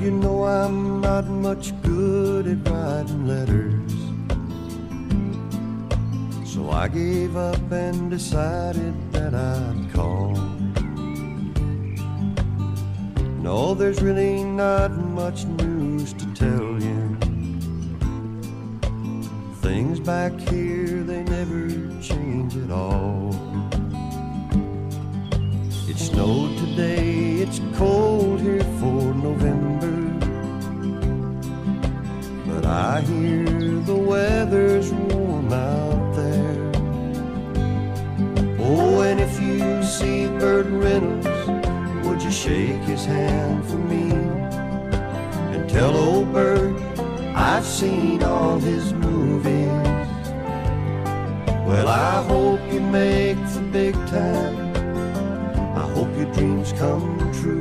You know I'm not much good at writing letters. So I gave up and decided that I'd call. No, there's really not much news to tell you. Things back here, they never change at all. Snowed today, it's cold here for November. But I hear the weather's warm out there. Oh, and if you see Burt Reynolds, would you shake his hand for me? And tell old Burt I've seen all his movies. Well, I hope you make the big time. Your dreams come true.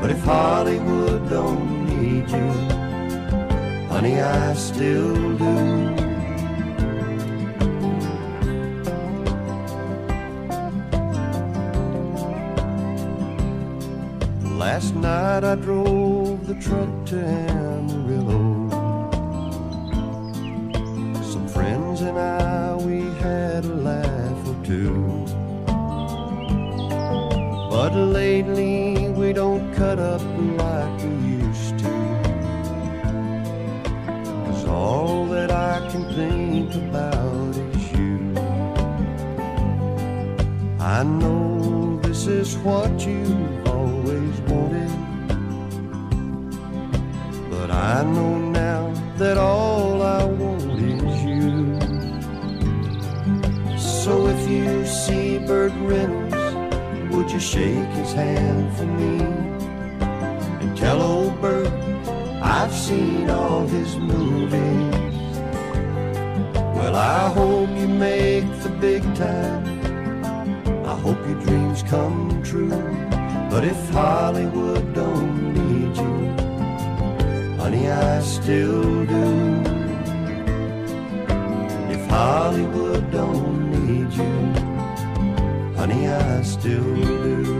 But if Hollywood don't need you, honey, I still do. Last night I drove the truck to Amarillo. Is what you've always wanted. But I know now that all I want is you. So if you see Burt Reynolds, would you shake his hand for me? And tell old Burt I've seen all his movies. Well, I hope you make the big time. Dreams come true. But if Hollywood don't need you, honey, I still do. If Hollywood don't need you, honey, I still do.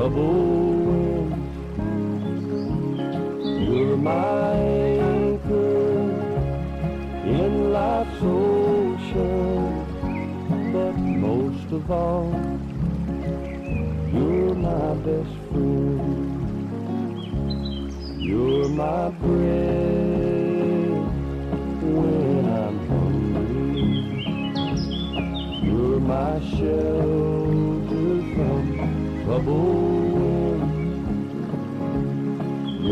Trouble. You're my anchor in life's ocean. But most of all, you're my best friend. You're my bread when I'm hungry. You're my shelter from trouble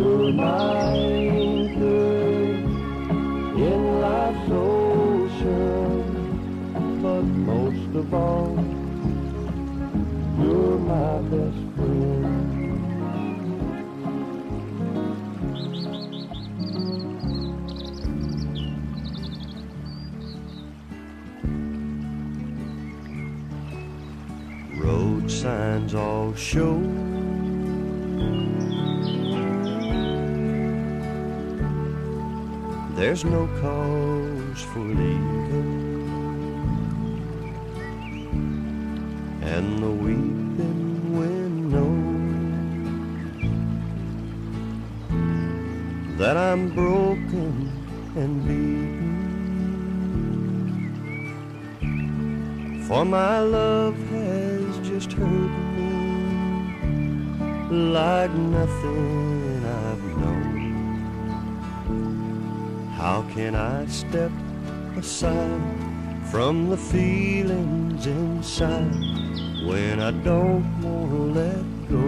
Life's. But most of all, you're my best friend. Road signs all show. There's no cause for leaving, and the weeping knows that I'm broken and beaten. For my love has just hurt me like nothing How can I step aside from the feelings inside when I don't want to let go?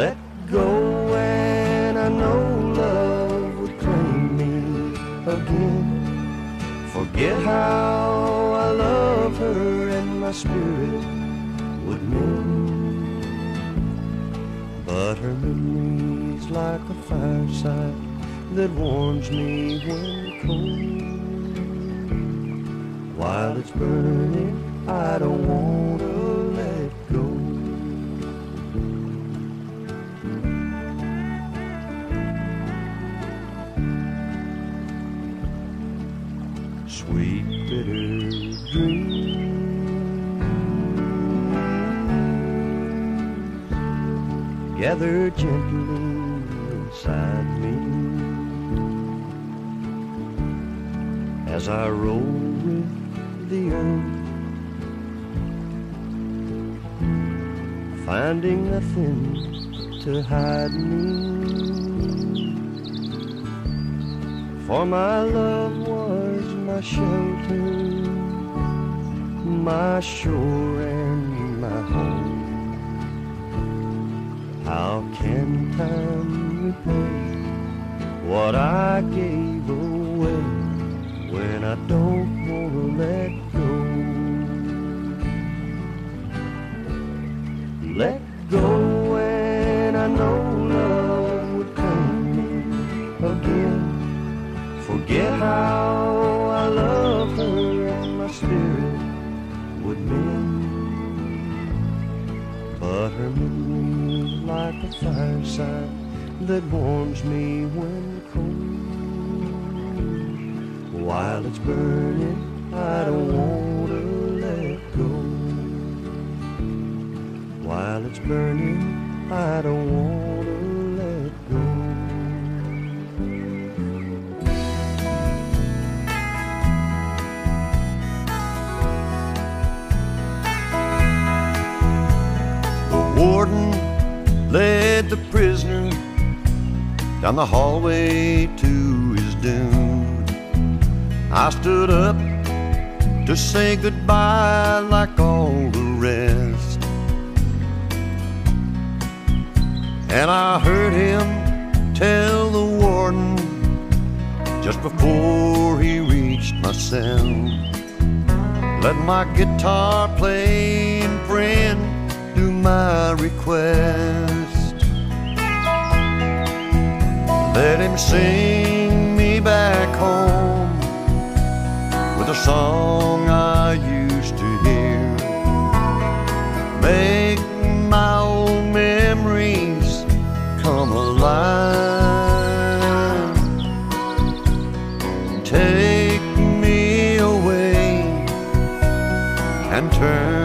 Let go and I know love would claim me again. Forget how I love her and my spirit would mend. Fireside that warms me when cold. While it's burning, I don't want to let go. Sweet bitter dreams gather gently as I roll with the earth, finding nothing to hide me. For my love was my shelter, my shore and my home. How can time repay what I gave away when I don't want to let go? Let go when I know love would come again. Forget how I love her and my spirit would mend. But her memory's like a fireside that warms me when cold. While it's burning, I don't want down the hallway to his doom. I stood up to say goodbye like all the rest. And I heard him tell the warden just before he reached my cell. Let my guitar playing friend do my request. Let him sing me back home with a song I used to hear. Make my old memories come alive. Take me away and turn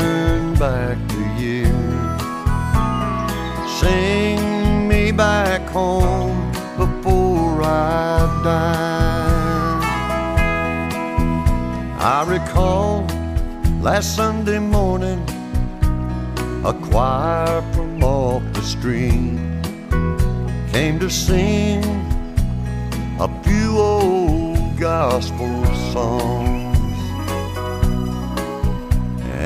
Last Sunday morning, a choir from off the street came to sing a few old gospel songs.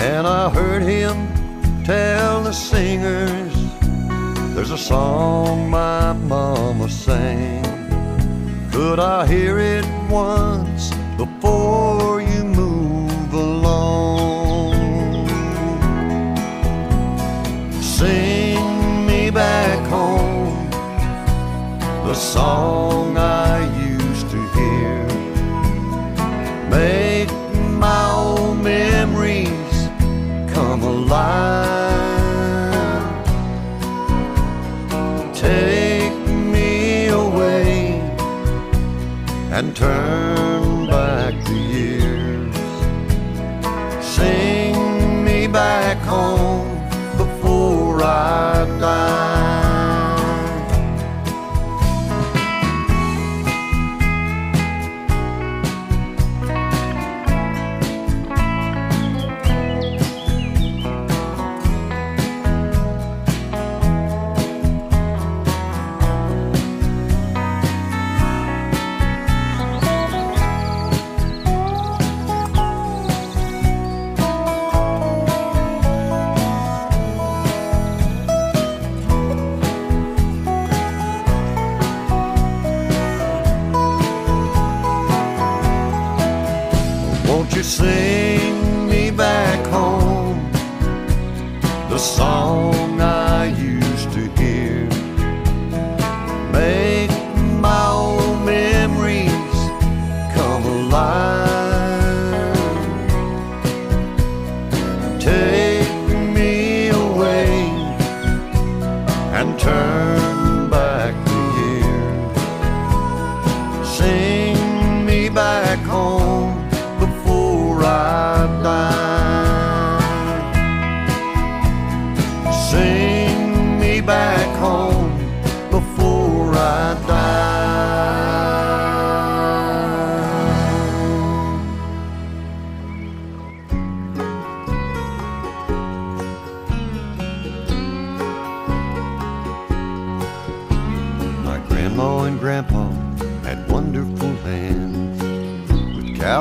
And I heard him tell the singers there's a song my mama sang. Could I hear it once before song I used to hear. Make my old memories come alive. Take me away and turn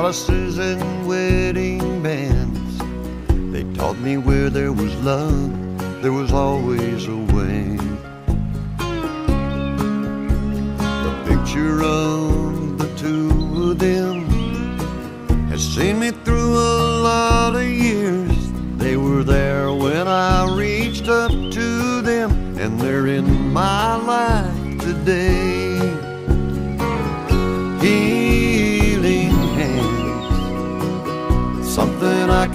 with and wedding bands. They taught me where there was love, there was always a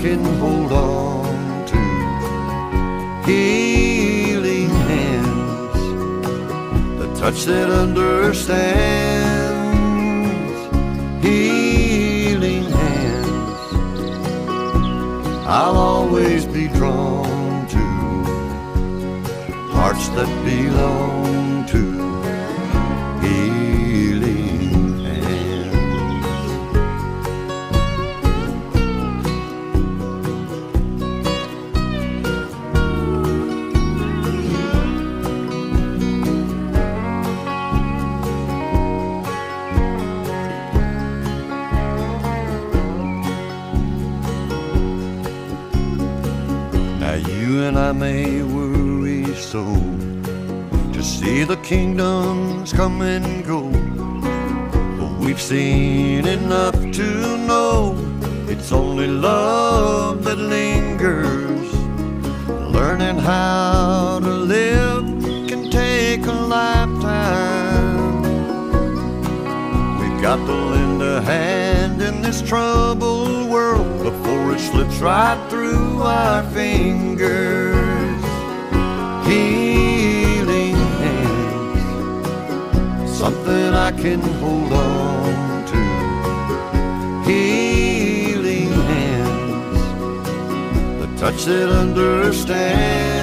can hold on to. Healing hands, the touch that understands. Healing hands, I'll always be drawn to hearts that belong kingdoms come and go. But we've seen enough to know it's only love that lingers. Learning how to live can take a lifetime. We've got to lend a hand in this troubled world before it slips right through our fingers. Can hold on to. Healing hands, the touch that understands.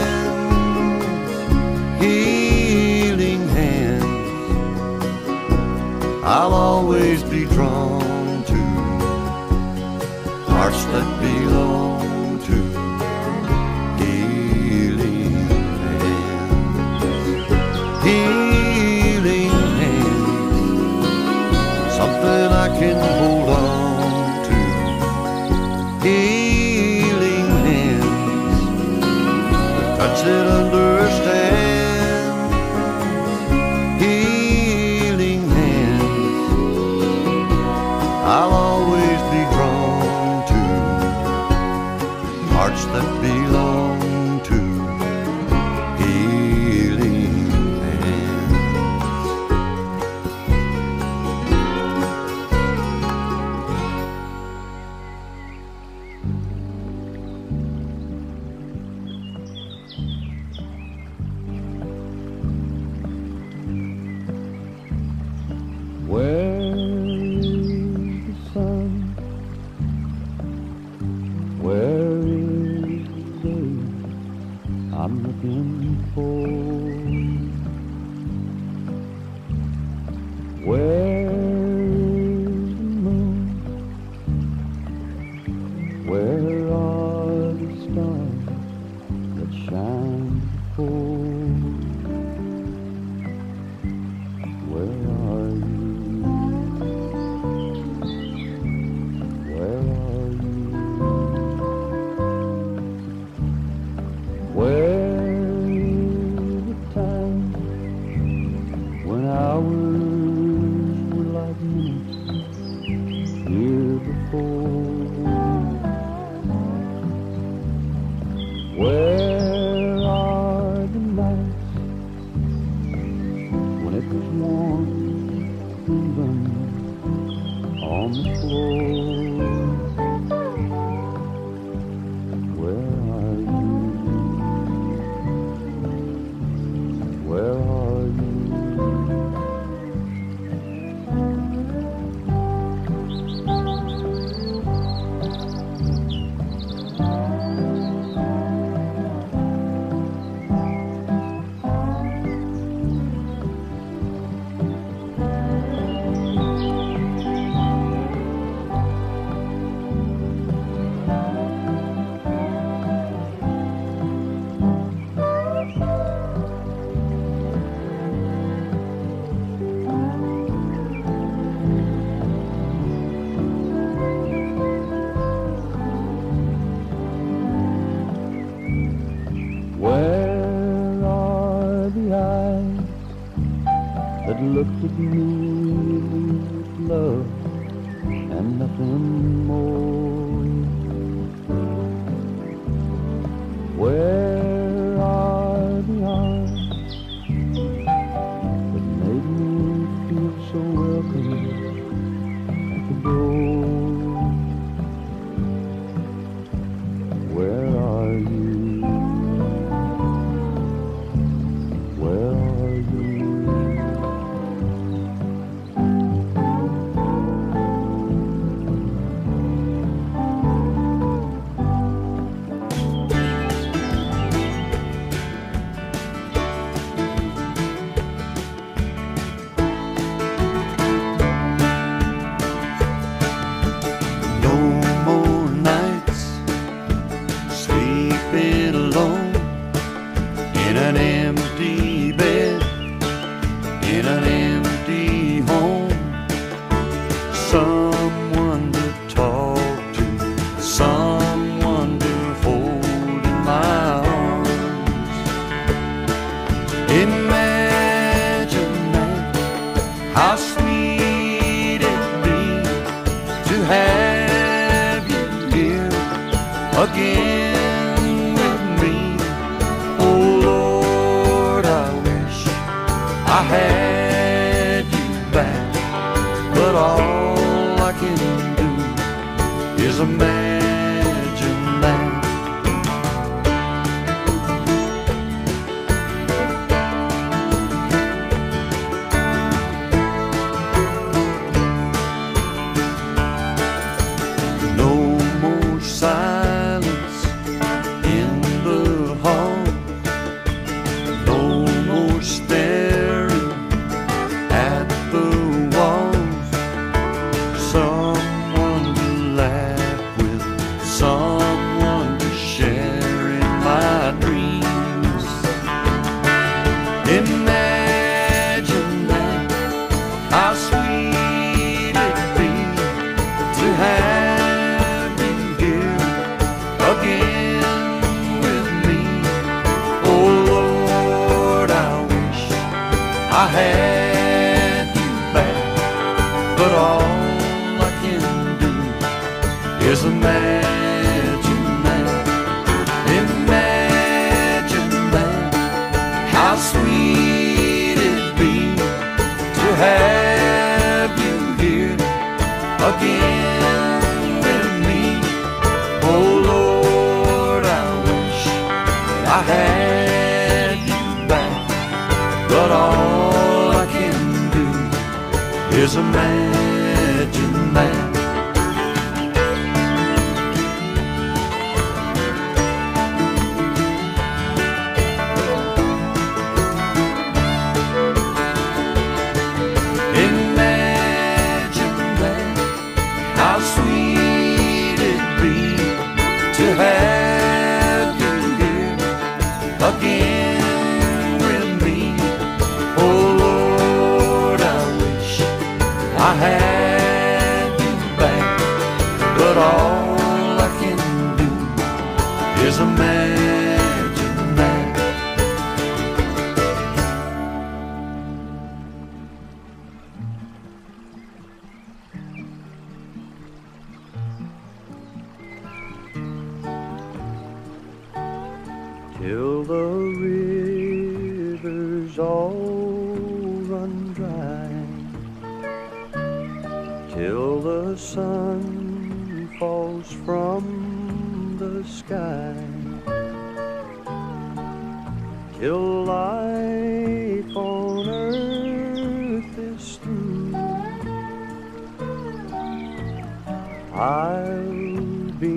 I'll be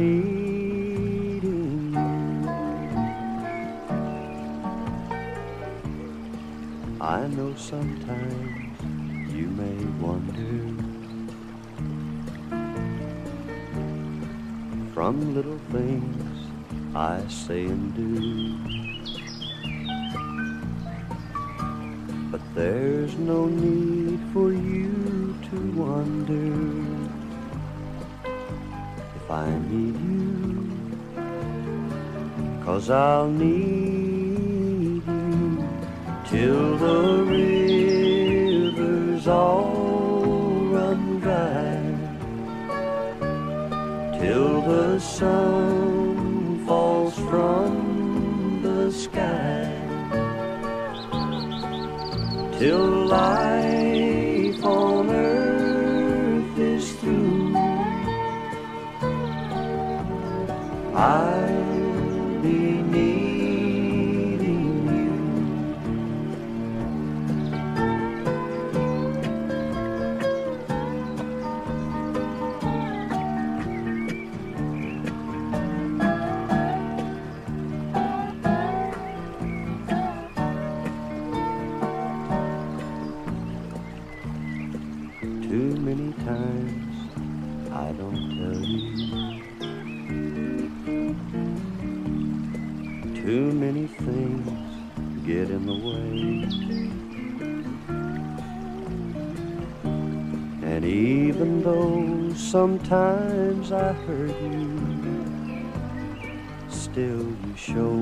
needing you. I know sometimes you may wonder from little things I say and do. But there's no need for you to wonder I need you. Cause I'll need you till the rivers all run dry, till the sun falls from the sky, till life sometimes I hurt you, still you show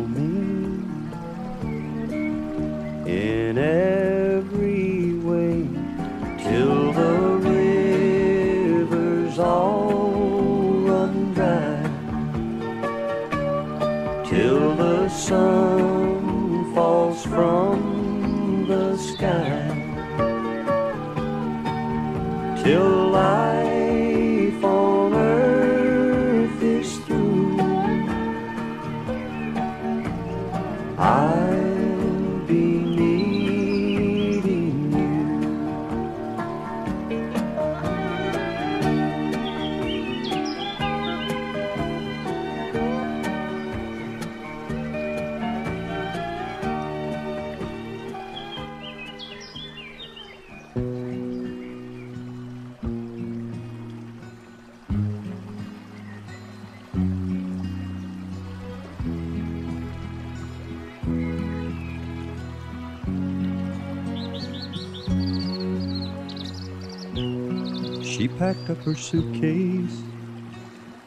packed up her suitcase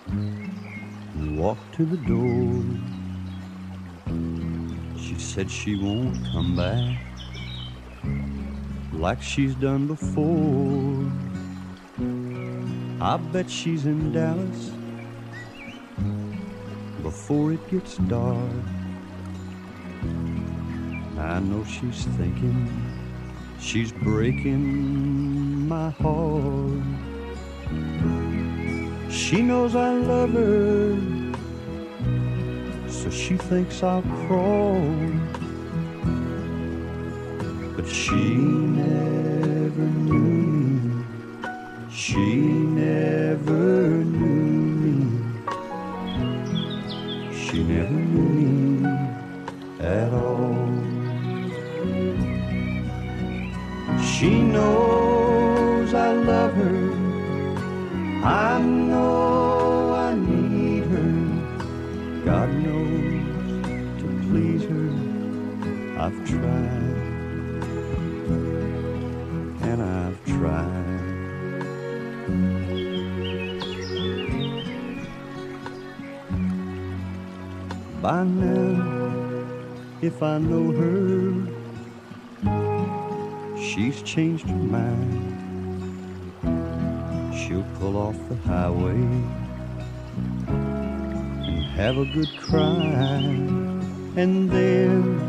and walked to the door. She said she won't come back like she's done before. I bet she's in Dallas before it gets dark. I know she's thinking she's breaking my heart. She knows I love her, so she thinks I'll crawl. But she never knew. She never knew me. She never knew me at all. She knows if I know her, she's changed her mind. She'll pull off the highway and have a good cry. And then,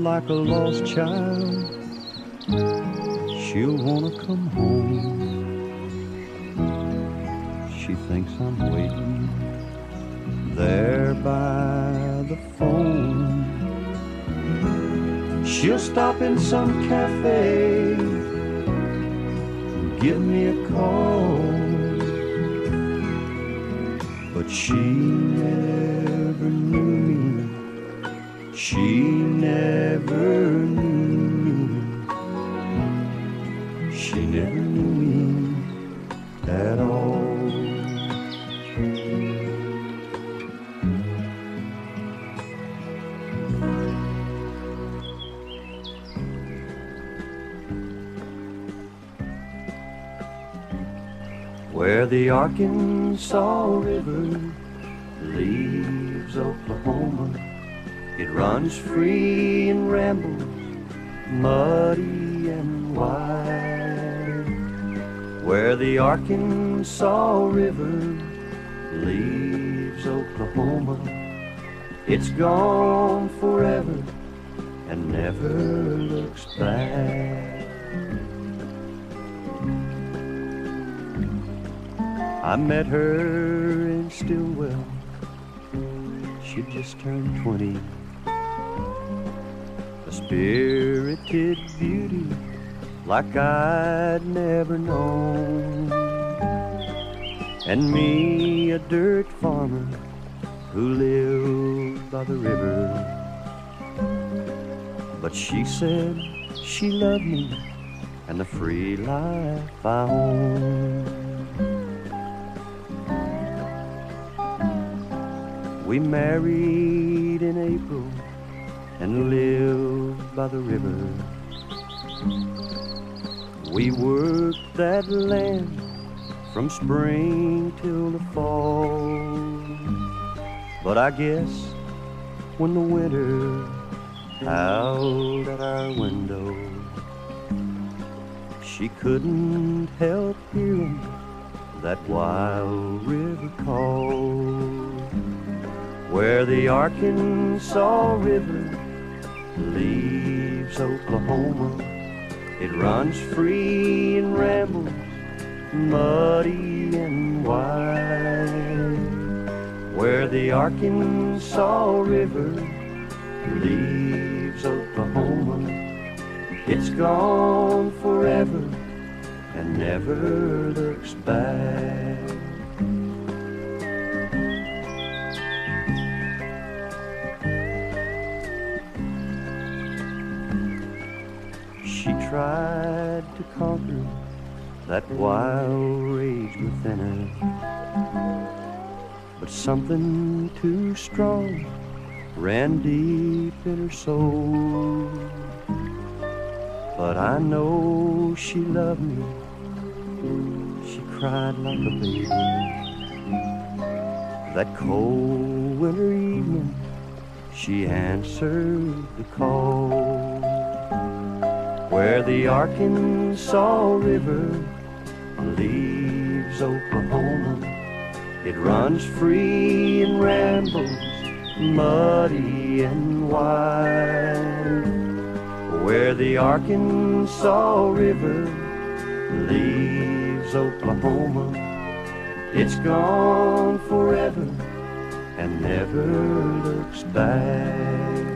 like a lost child, she'll want to come home. She thinks I'm waiting there by the phone. She'll stop in some cafe and give me a call. But she never knew me. She the Arkansas River leaves Oklahoma, it runs free and rambles, muddy and wide. Where the Arkansas River leaves Oklahoma, it's gone forever and never looks back. I met her in Stilwell. She just turned 20. A spirited beauty like I'd never known. And me, a dirt farmer who lived by the river. But she said she loved me and the free life I own. We married in April and lived by the river. We worked that land from spring till the fall. But I guess when the winter howled at our window, she couldn't help hearing that wild river call where the Arkansas River leaves Oklahoma. It runs free and rambles, muddy and wide. Where the Arkansas River leaves Oklahoma, it's gone forever and never looks back. To conquer that wild rage within her. But something too strong ran deep in her soul. But I know she loved me. She cried like a baby. That cold winter evening, she answered the call where the Arkansas River leaves Oklahoma. It runs free and rambles, muddy and wide. Where the Arkansas River leaves Oklahoma, it's gone forever and never looks back.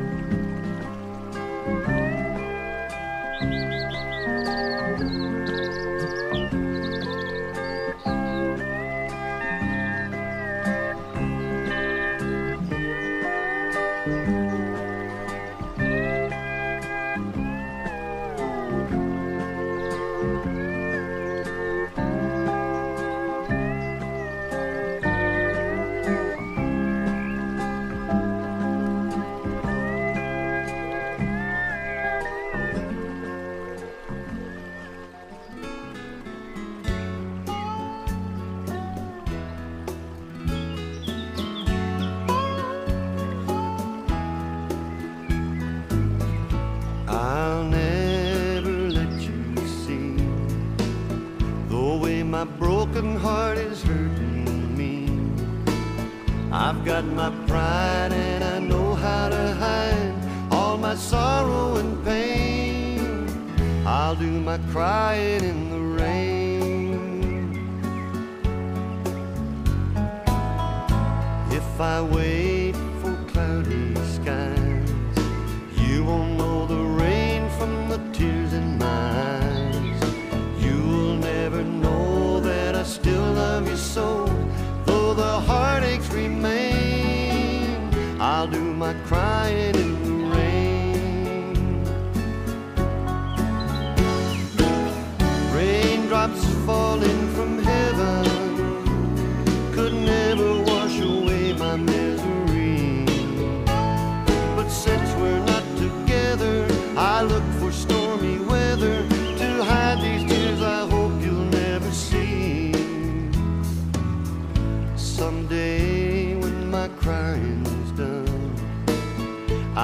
the heartaches remain, I'll do my crime.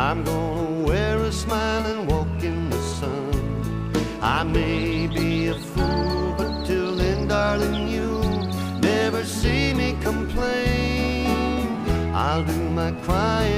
I'm gonna wear a smile and walk in the sun. I may be a fool, but till then, darling, you'll never see me complain. I'll do my crying.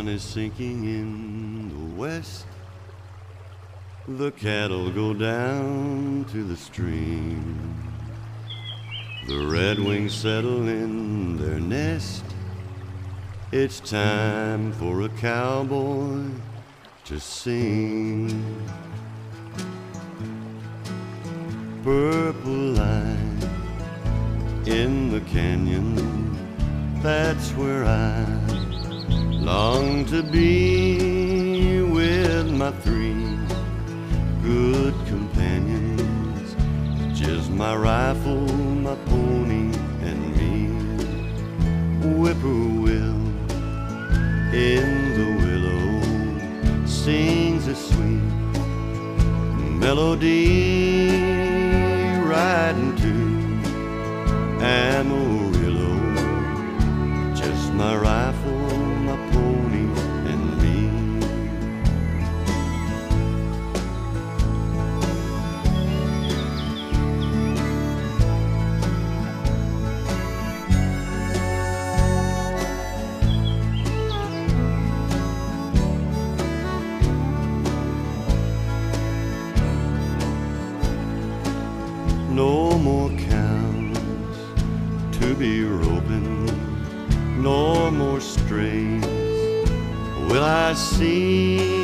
sun is sinking in the west. The cattle go down to the stream. The redwings settle in their nest. It's time for a cowboy to sing. Purple line in the canyon, that's where I long to be with my three good companions, just my rifle, my pony, and me. Whippoorwill in the willow sings a sweet melody, riding to Amarillo. I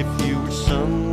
If you were somewhere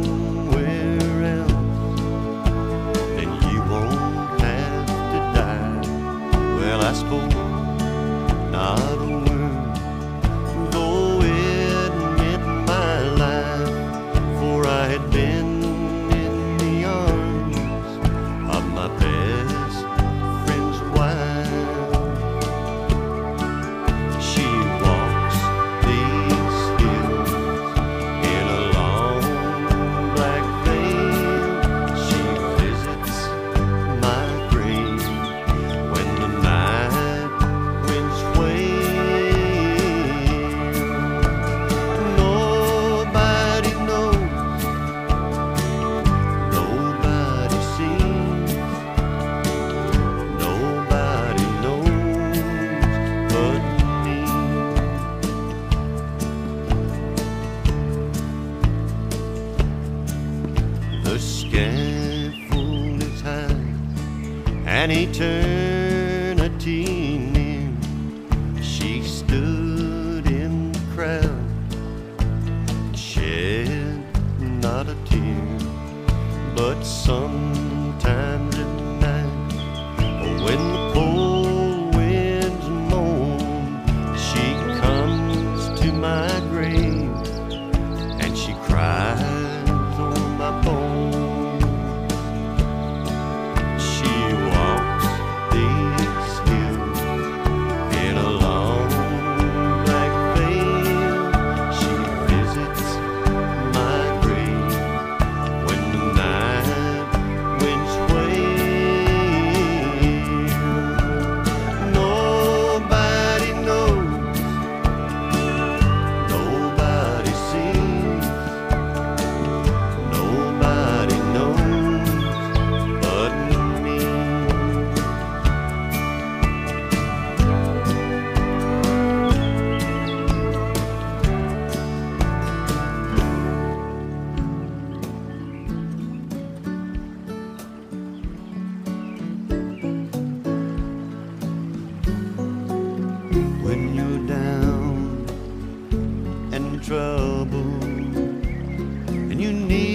and you need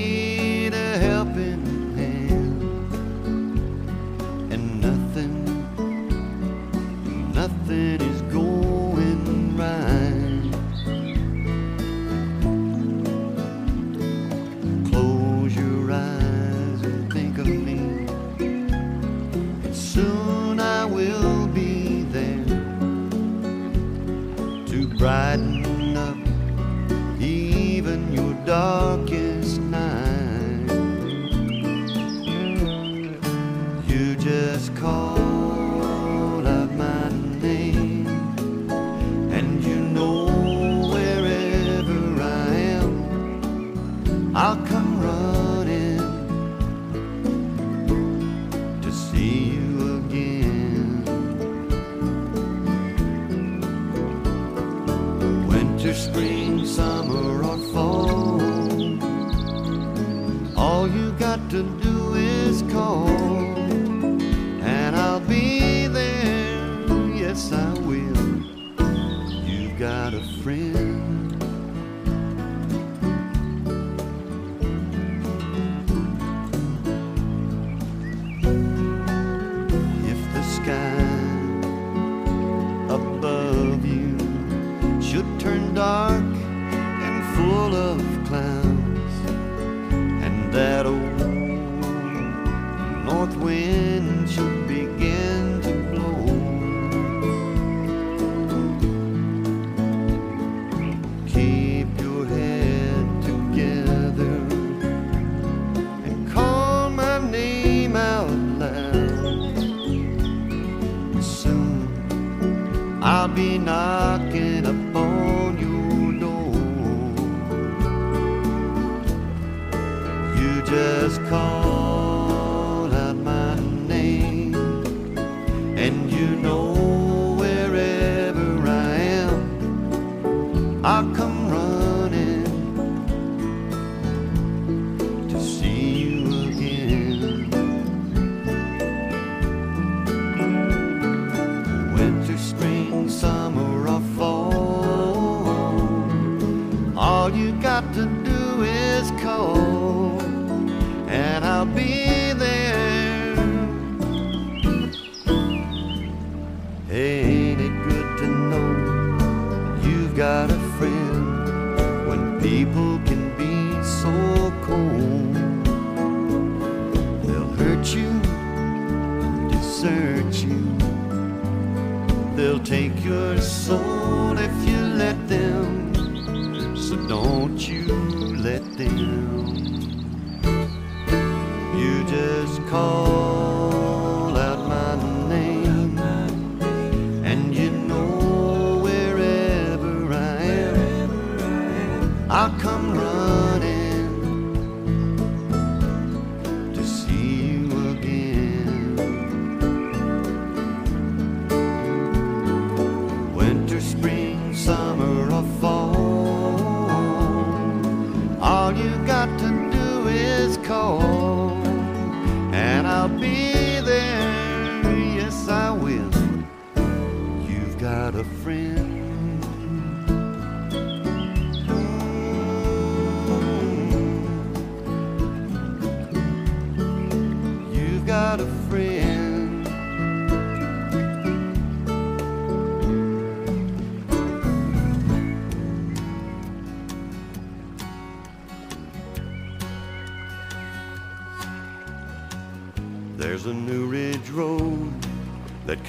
to do is call, and I'll be there. Ain't it good to know you've got a friend when people can be so cold? They'll hurt you, desert you. They'll take your soul if you let them. So don't you call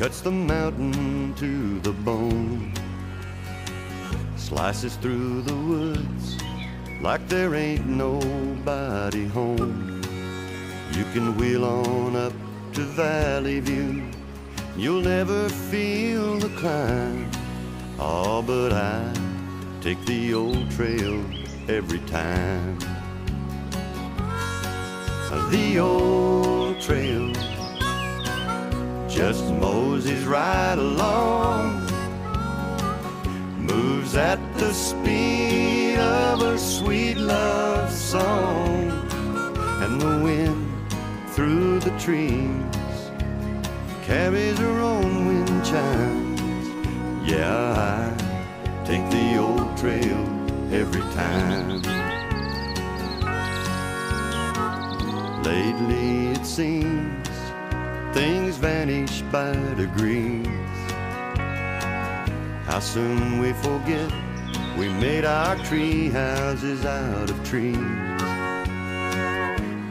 cuts the mountain to the bone. Slices through the woods like there ain't nobody home. You can wheel on up to Valley View. You'll never feel the climb. Oh, but I take the old trail every time. The old trail just moseys right along, moves at the speed of a sweet love song, and the wind through the trees carries her own wind chimes. Yeah, I take the old trail every time. Lately it seems things vanish by degrees. How soon we forget we made our tree houses out of trees.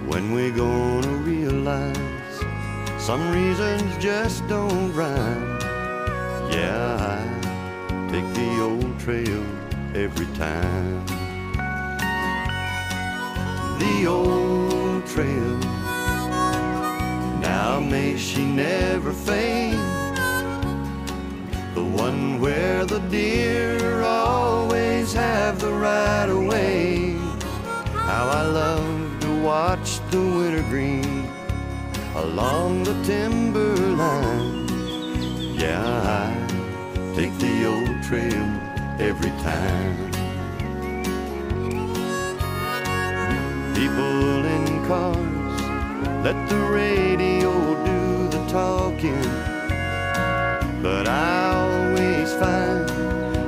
When we gonna realize some reasons just don't rhyme. Yeah, I take the old trail every time. The old trail. Now may she never fade. The one where the deer always have the right of way. How I love to watch the wintergreen along the timberline. Yeah, I take the old trail every time. People in cars, let the radio do the talking. But I always find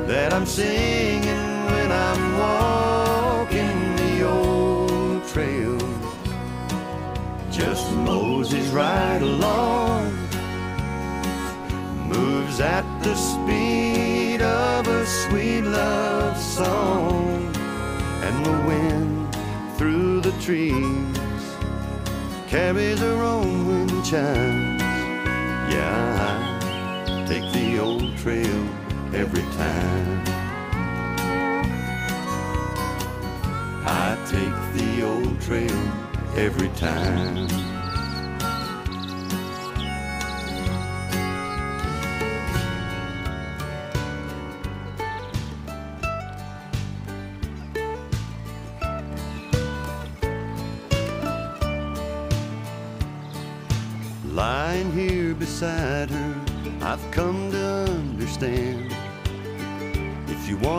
that I'm singing when I'm walking the old trail. Just Moses right along, moves at the speed of a sweet love song, and the wind through the trees carries her own wind chimes. Yeah, I take the old trail every time. I take the old trail every time.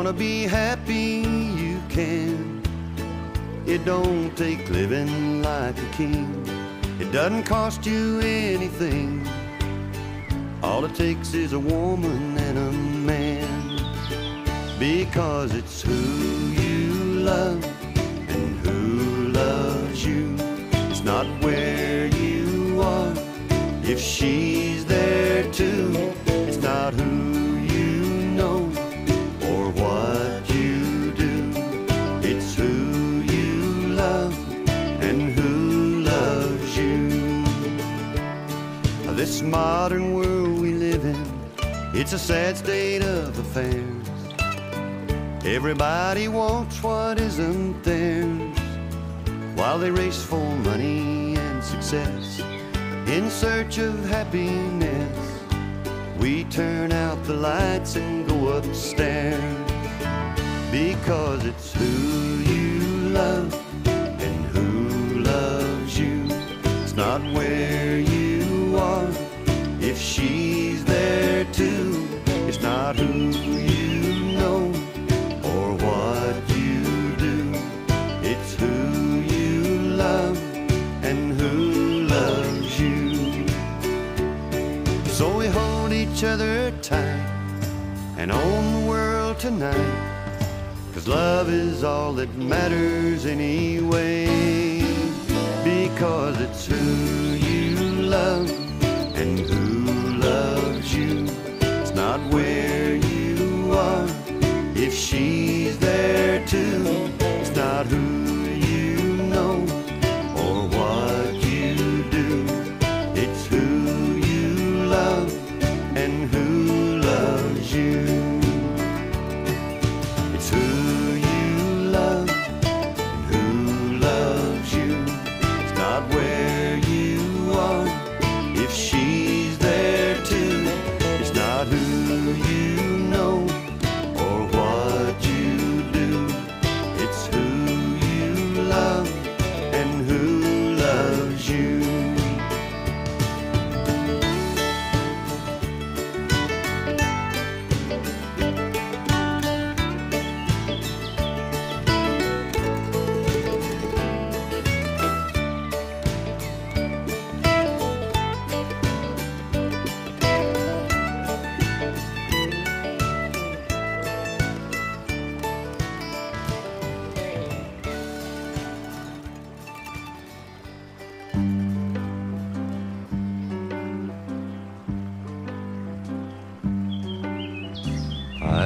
Wanna be happy, you can. It don't take living like a king. It doesn't cost you anything. All it takes is a woman and a man. Because it's who you love it's a sad state of affairs. Everybody wants what isn't theirs while they race for money and success in search of happiness. We turn out the lights and go upstairs because it's who and own the world tonight. Cause love is all that matters anyway. Because it's who you love and who loves you. It's not where you are. If she's there too,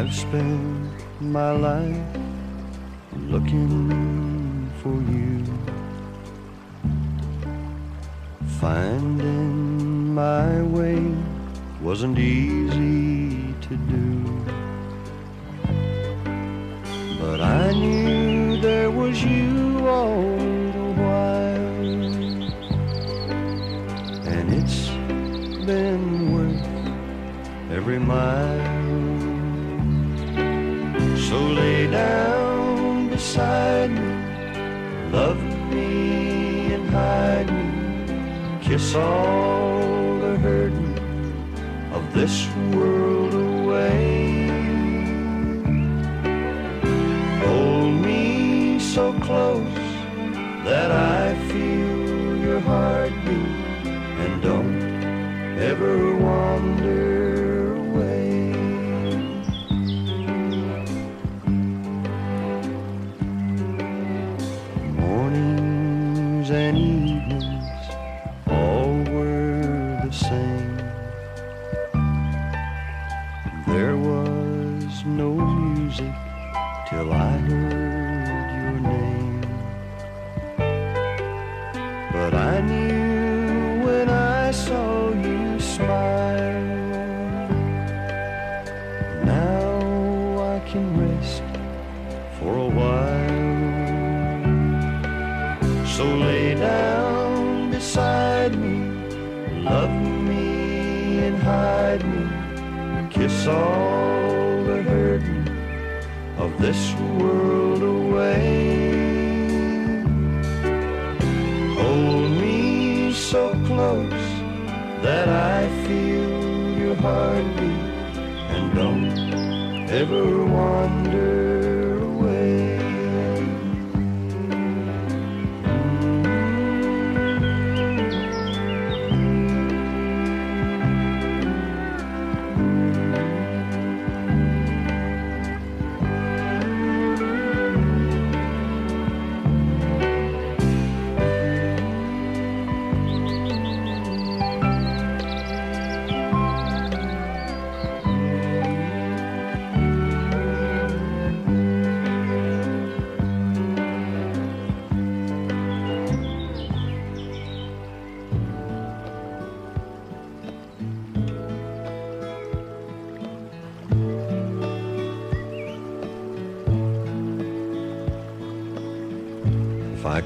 I've spent my life looking for you, finding my way wasn't easy to do. All the hurting of this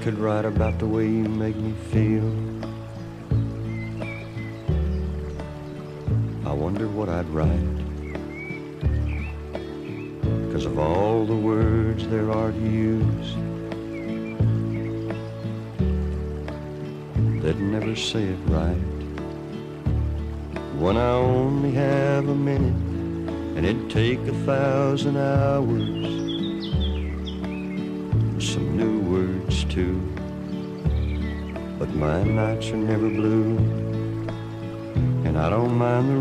could write about the way you make me feel, I wonder what I'd write. Cause of all the words there are to use, they'd never say it right. When I only have a minute, and it'd take a thousand hours nights are never blue, and I don't mind the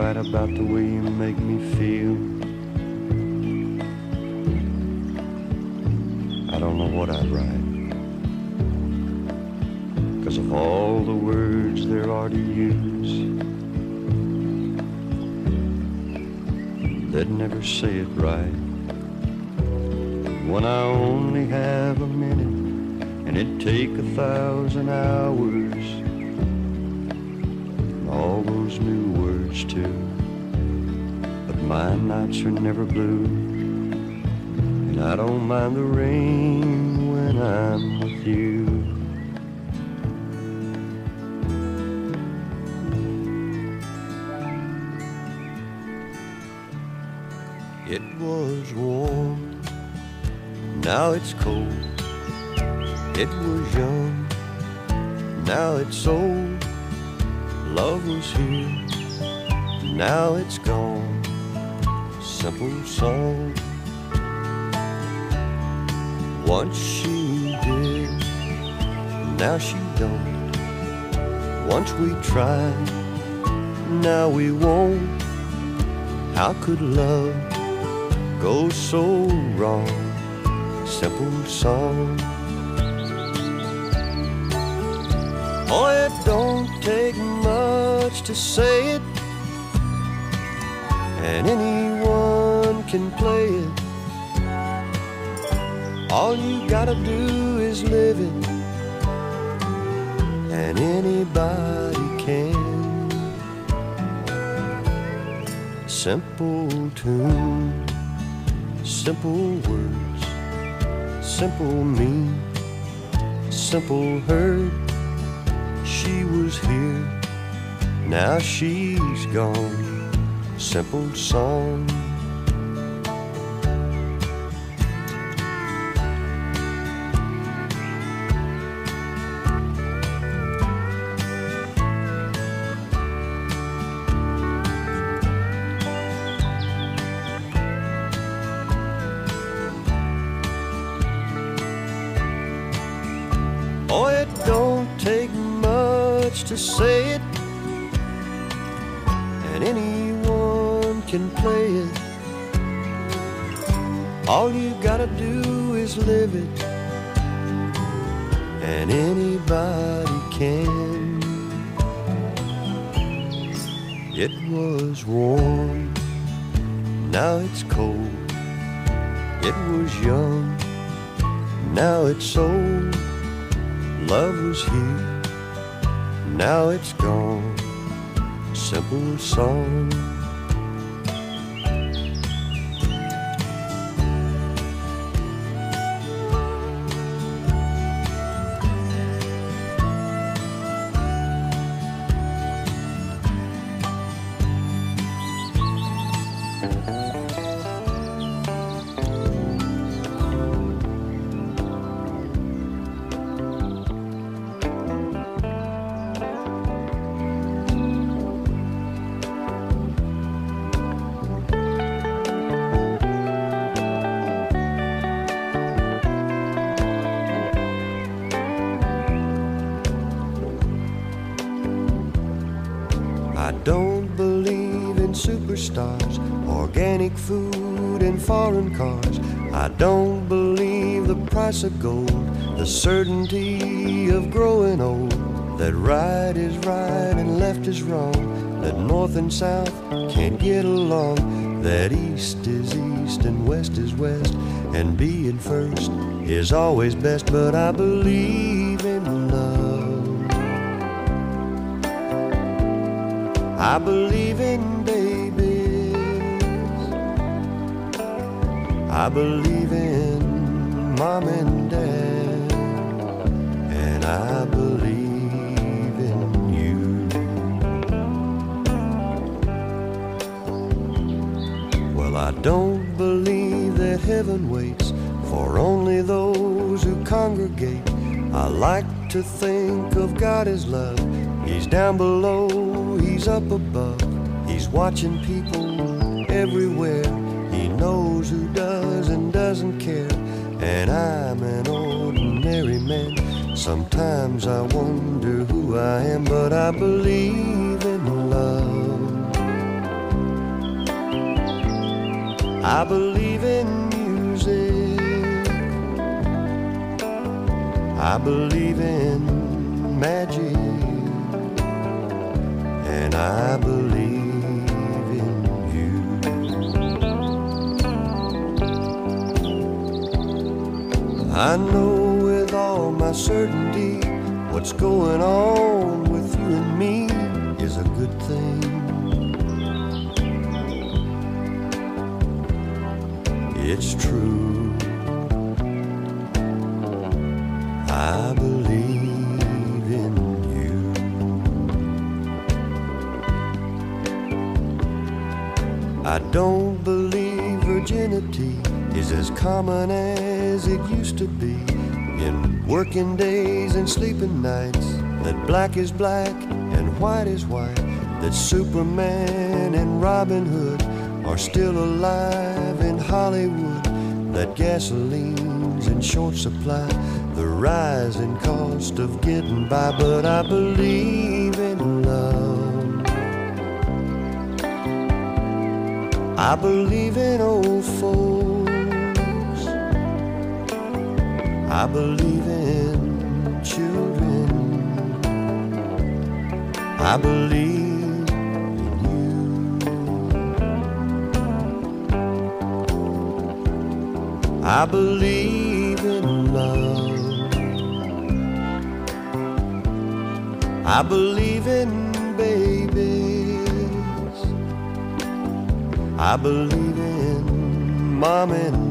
write about the way you make me feel, I don't know what I'd write. Cause of all the words there are to use, they'd never say it right. When I only have a minute, and it'd take a thousand hours are never blue, and I don't mind the rain when I'm with you. It was warm, now it's cold. It was young, now it's old. Love was here, now it's gone. Simple song. Once she did, now she don't. Once we tried, now we won't. How could love go so wrong? Simple song. Oh, it don't take much to say it, and anyone can play it. All you gotta do is live it, and anybody can. Simple tune, simple words, simple me, simple hurt. She was here, now she's gone. Simple song. To say it, and anyone can play it. All you gotta do is live it, and anybody can. It was warm, now it's cold. It was young, now it's old. Love was here, now it's gone. Simple song. South can't get along, that east is east and west is west, and being first is always best. But I believe in love. I believe in babies. I believe in congregate. I like to think of God as love. He's down below, He's up above. He's watching people everywhere. He knows who does and doesn't care. And I'm an ordinary man. Sometimes I wonder who I am, but I believe in love. I believe in I believe in magic. And I believe in you. I know with all my certainty what's going on with you and me is a good thing. It's true. I believe in you. I don't believe virginity is as common as it used to be. In working days and sleeping nights, that black is black and white is white, that Superman and Robin Hood are still alive in Hollywood, that gasoline's in short supply, the rising cost of getting by, but I believe in love. I believe in old folks. I believe in children. I believe. in you. I believe I believe in babies. I believe in mom and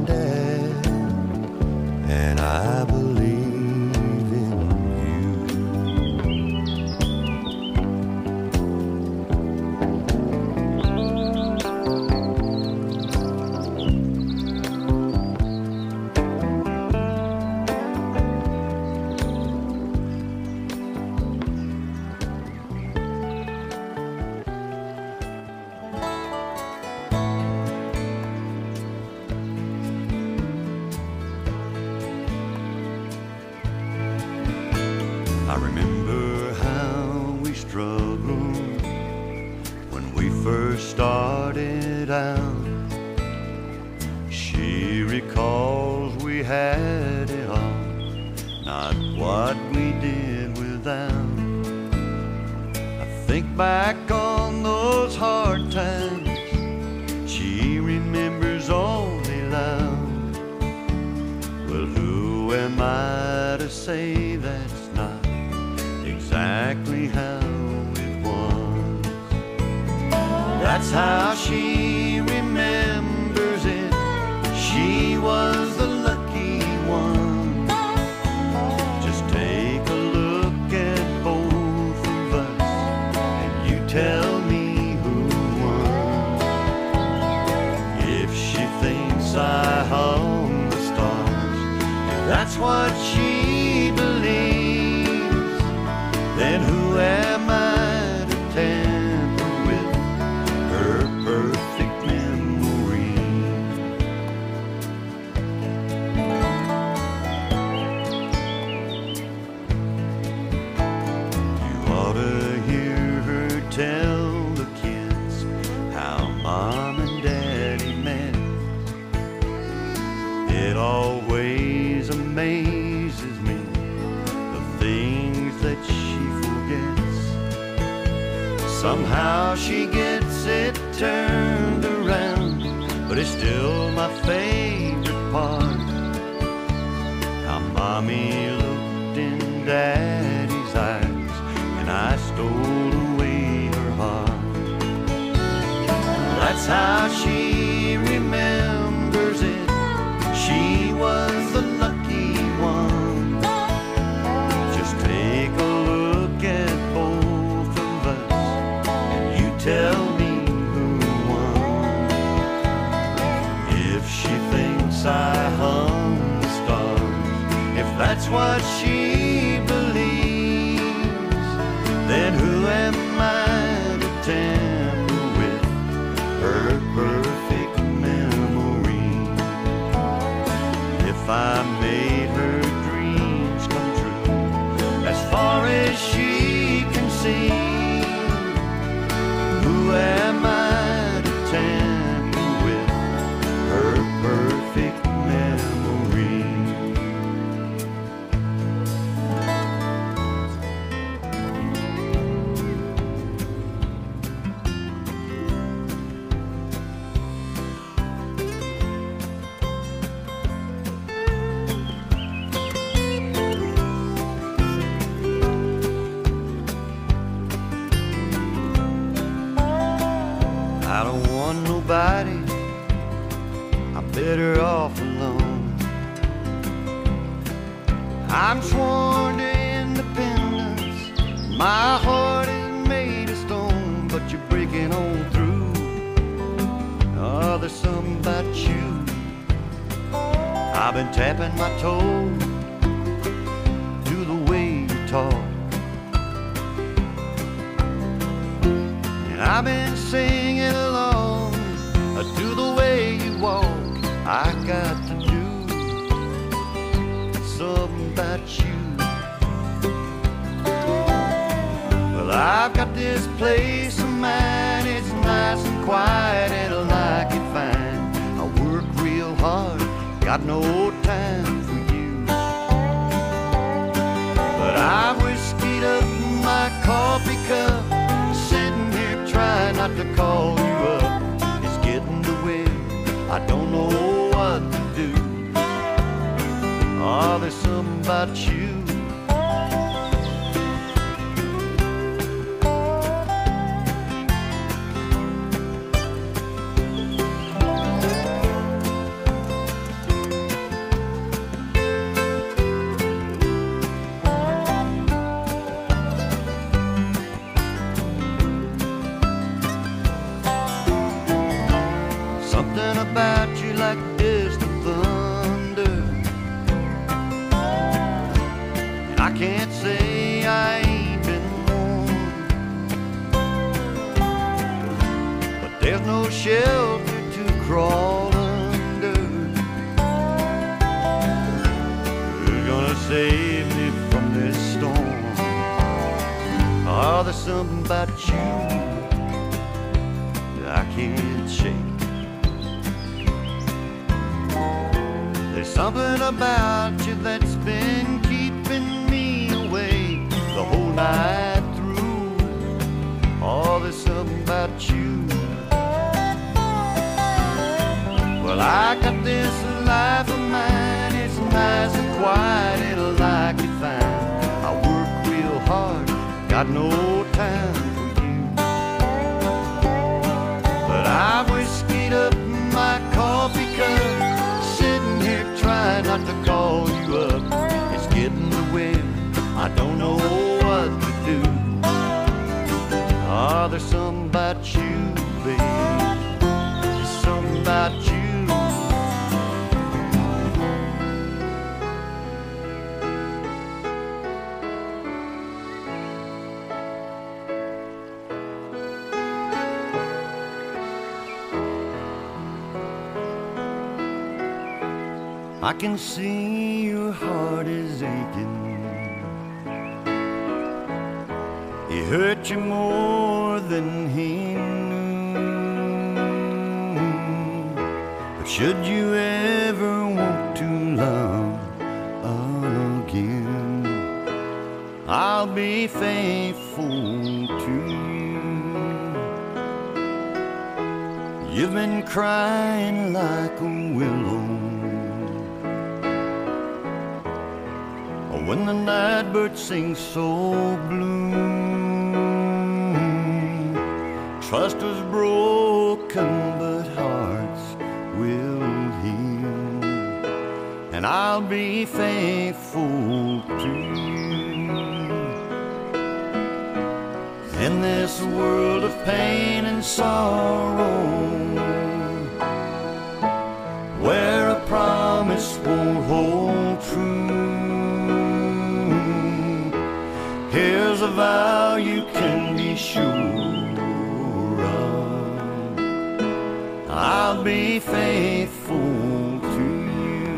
see. There's no shelter to crawl under. Who's gonna save me from this storm? Oh, there's something about you that I can't shake. There's something about you that's been keeping me awake the whole night through. Oh, there's something about you. I got this life of mine, it's nice and quiet, and I like it fine. I work real hard, got no time for you. But I've whiskeyed up my coffee cup, sitting here trying not to call you up. It's getting to where I don't know what to do. Ah, there some about you, babe. I can see your heart is aching. He hurt you more than he knew. But should you ever want to love again, I'll be faithful to you. You've been crying like a the night bird sings so blue, trust was broken, but hearts will heal, and I'll be faithful to you. In this world of pain and sorrow, be faithful to you.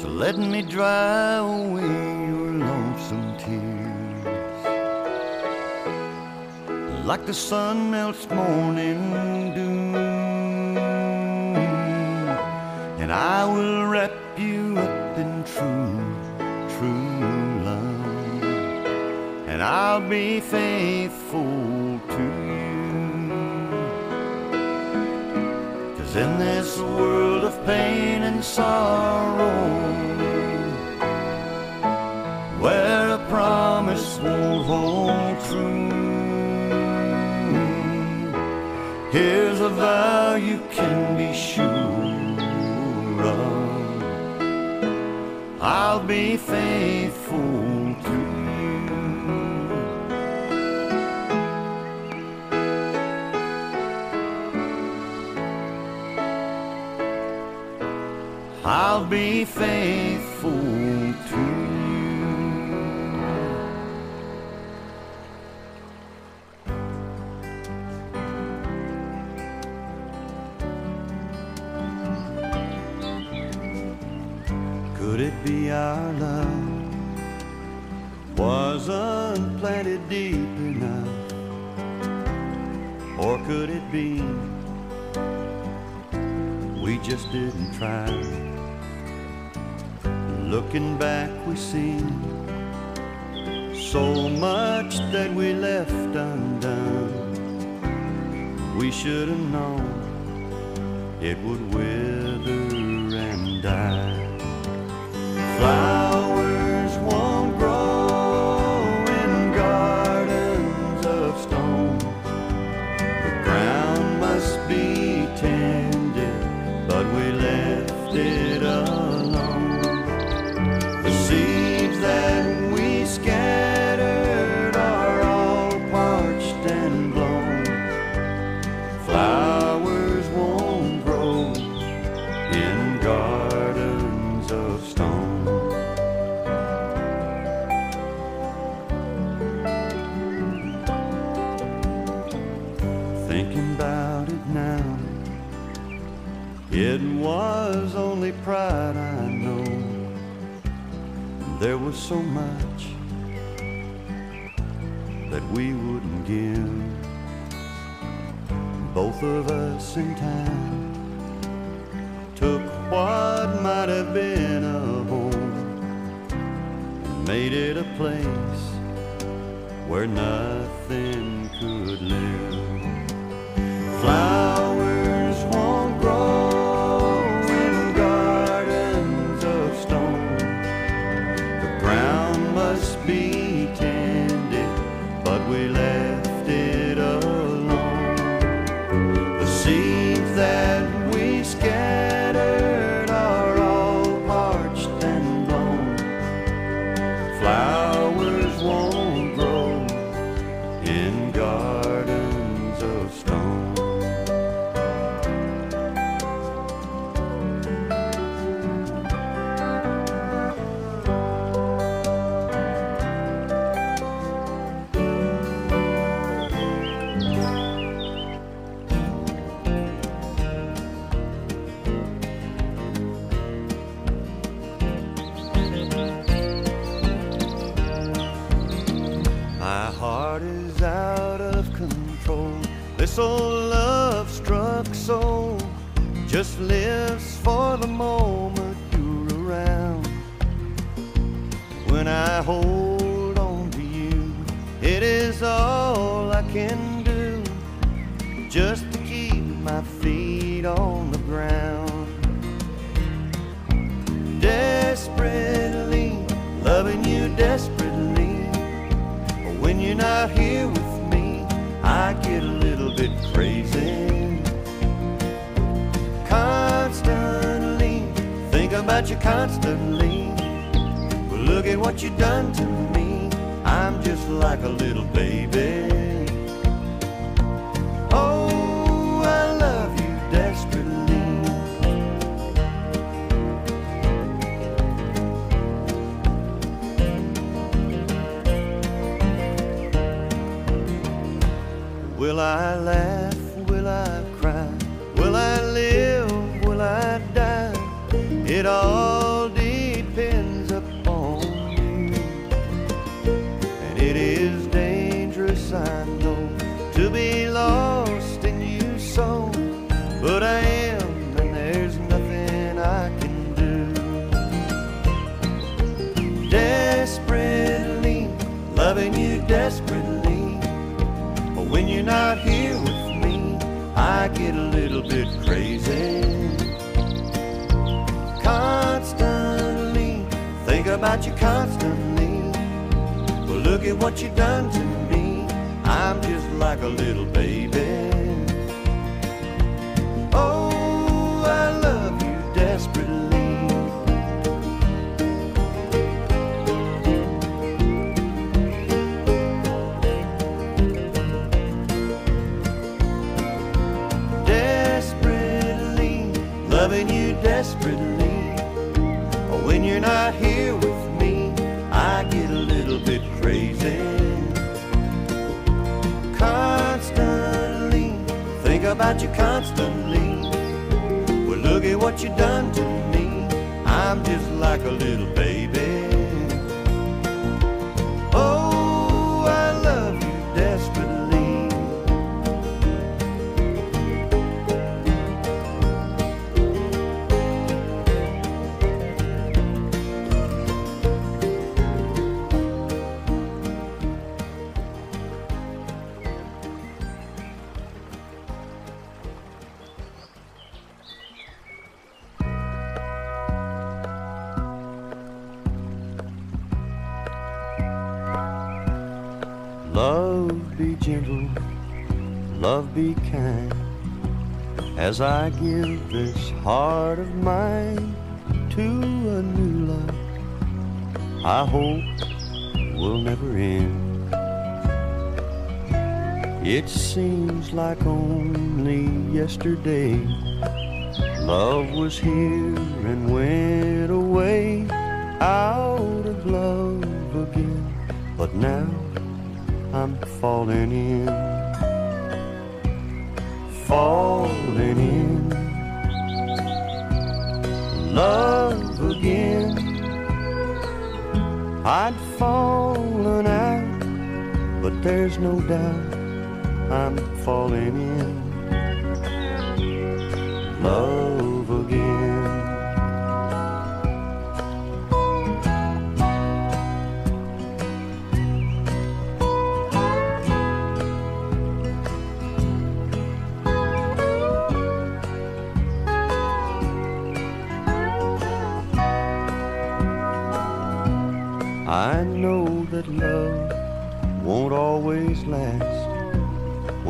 So let me dry away your lonesome tears like the sun melts morning be faithful to you Cause in this world of pain and sorrow, where a promise won't hold true, here's a vow you can be sure of. I'll be faithful Be faithful blown. Flowers won't grow in gardens of stone. Thinking about it now, it was only pride I know. There was so much Of us in time took what might have been a home and made it a place where nothing could live. Fly constantly. But look at what you've done to me. I'm just like a little baby. As I give this heart of mine to a new love. I hope will never end. It seems like only yesterday love was here and went away out of love again. But now I'm falling in, falling in love again. I'd fallen out, but there's no doubt I'm falling in love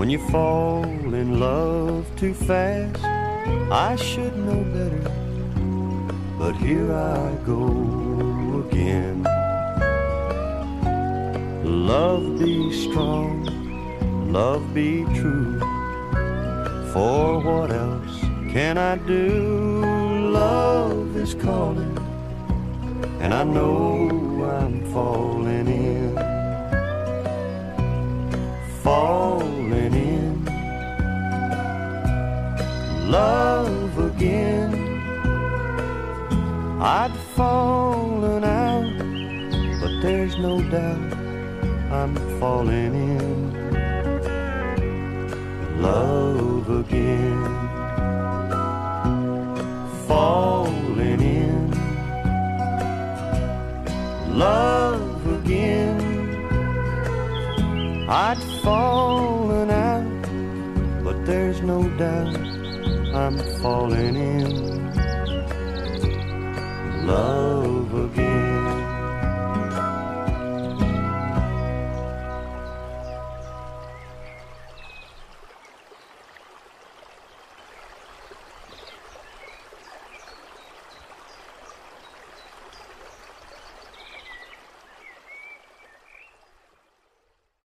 When you fall in love too fast, I should know better. But here I go again. Love be strong, love be true. For what else can I do? Love is calling, and I know I'm falling in. Love again. I'd fallen out, but there's no doubt I'm falling in. Love again. Falling in. Love again. I'd fallen out, but there's no doubt falling in love.